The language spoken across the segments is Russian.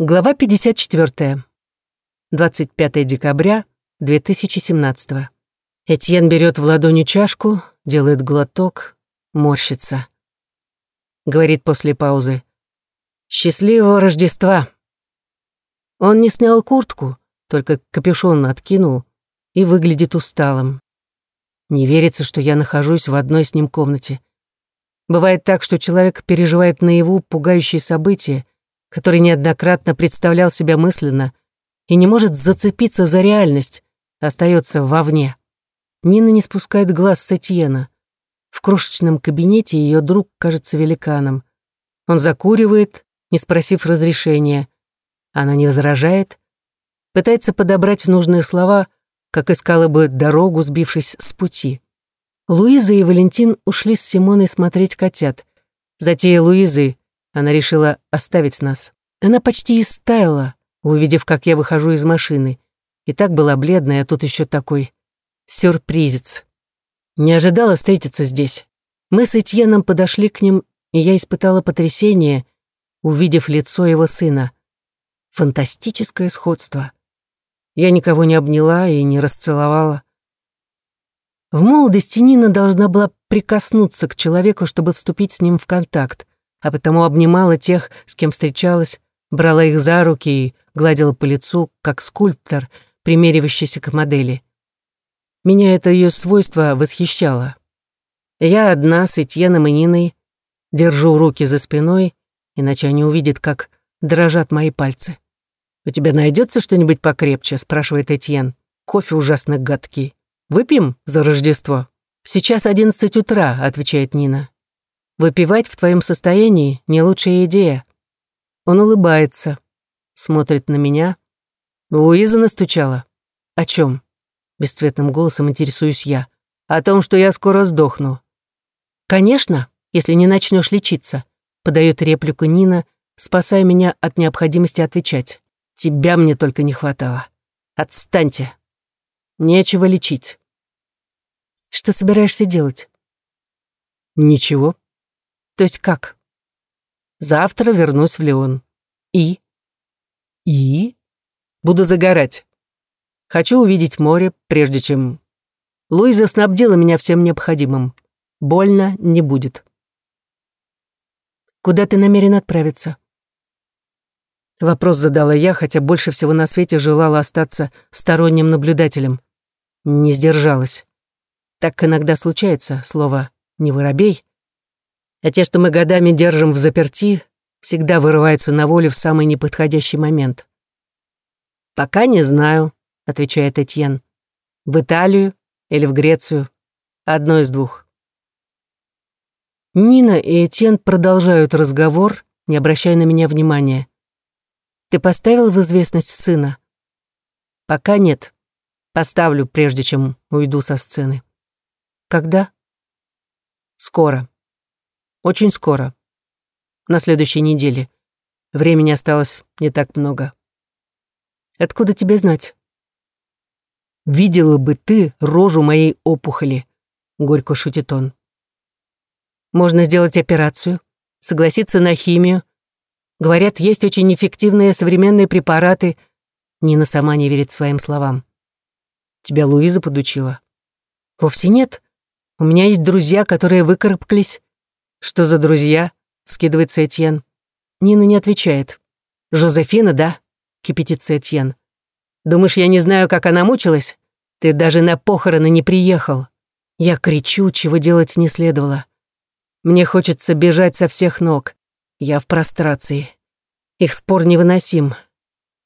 Глава 54. 25 декабря 2017. Этьен берет в ладони чашку, делает глоток, морщится. Говорит после паузы. «Счастливого Рождества!» Он не снял куртку, только капюшон откинул и выглядит усталым. Не верится, что я нахожусь в одной с ним комнате. Bывает так, что человек переживает наяву пугающие события, который неоднократно представлял себя мысленно и не может зацепиться за реальность, остается вовне. Нина не спускает глаз с Этьена. В крошечном кабинете ее друг кажется великаном. Он закуривает, не спросив разрешения. Она не возражает, пытается подобрать нужные слова, как искала бы дорогу, сбившись с пути. Луиза и Валентин ушли с Симоной смотреть котят. Затея Луизы она решила оставить нас. Она почти истаяла, увидев, как я выхожу из машины. И так была бледная, а тут еще такой сюрпризец. Не ожидала встретиться здесь. Мы с Этьеном подошли к ним, и я испытала потрясение, увидев лицо его сына. Фантастическое сходство. Я никого не обняла и не расцеловала. В молодости Нина должна была прикоснуться к человеку, чтобы вступить с ним в контакт а потому обнимала тех, с кем встречалась, брала их за руки и гладила по лицу, как скульптор, примеривающийся к модели. Меня это ее свойство восхищало. Я одна с Этьеном и Ниной, держу руки за спиной, иначе они увидят, как дрожат мои пальцы. «У тебя найдется что-нибудь покрепче?» — спрашивает Этьен. «Кофе ужасно гадкий. Выпьем за Рождество?» «Сейчас одиннадцать утра», — отвечает Нина. Выпивать в твоем состоянии не лучшая идея. Он улыбается, смотрит на меня. Луиза настучала. О чем? Бесцветным голосом интересуюсь я. О том, что я скоро сдохну. Конечно, если не начнешь лечиться, подает реплику Нина, спасая меня от необходимости отвечать. Тебя мне только не хватало. Отстаньте. Нечего лечить. Что собираешься делать? Ничего. То есть как? Завтра вернусь в Леон. И? И? Буду загорать. Хочу увидеть море, прежде чем... Луиза снабдила меня всем необходимым. Больно не будет. Куда ты намерен отправиться? Вопрос задала я, хотя больше всего на свете желала остаться сторонним наблюдателем. Не сдержалась. Так иногда случается, слово «не воробей», а те, что мы годами держим в заперти, всегда вырываются на волю в самый неподходящий момент. «Пока не знаю», — отвечает Этьен. «В Италию или в Грецию. Одно из двух». Нина и Этьен продолжают разговор, не обращая на меня внимания. «Ты поставил в известность сына?» «Пока нет. Поставлю, прежде чем уйду со сцены». «Когда?» «Скоро». Очень скоро. На следующей неделе. Времени осталось не так много. Откуда тебе знать? Видела бы ты рожу моей опухоли, горько шутит он. Можно сделать операцию, согласиться на химию. Говорят, есть очень эффективные современные препараты. Нина сама не верит своим словам. Тебя Луиза подучила? Вовсе нет. У меня есть друзья, которые выкарабкались «Что за друзья?» — вскидывается Этьен. Нина не отвечает. «Жозефина, да?» — кипятится Этьен. «Думаешь, я не знаю, как она мучилась? Ты даже на похороны не приехал». Я кричу, чего делать не следовало. Мне хочется бежать со всех ног. Я в прострации. Их спор невыносим.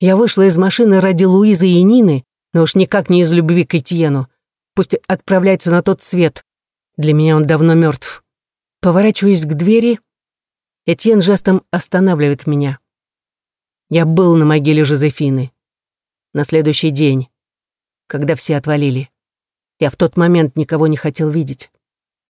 Я вышла из машины ради Луизы и Нины, но уж никак не из любви к Этьену. Пусть отправляется на тот свет. Для меня он давно мертв. Поворачиваюсь к двери. Этьен жестом останавливает меня. Я был на могиле Жозефины. На следующий день, когда все отвалили. Я в тот момент никого не хотел видеть.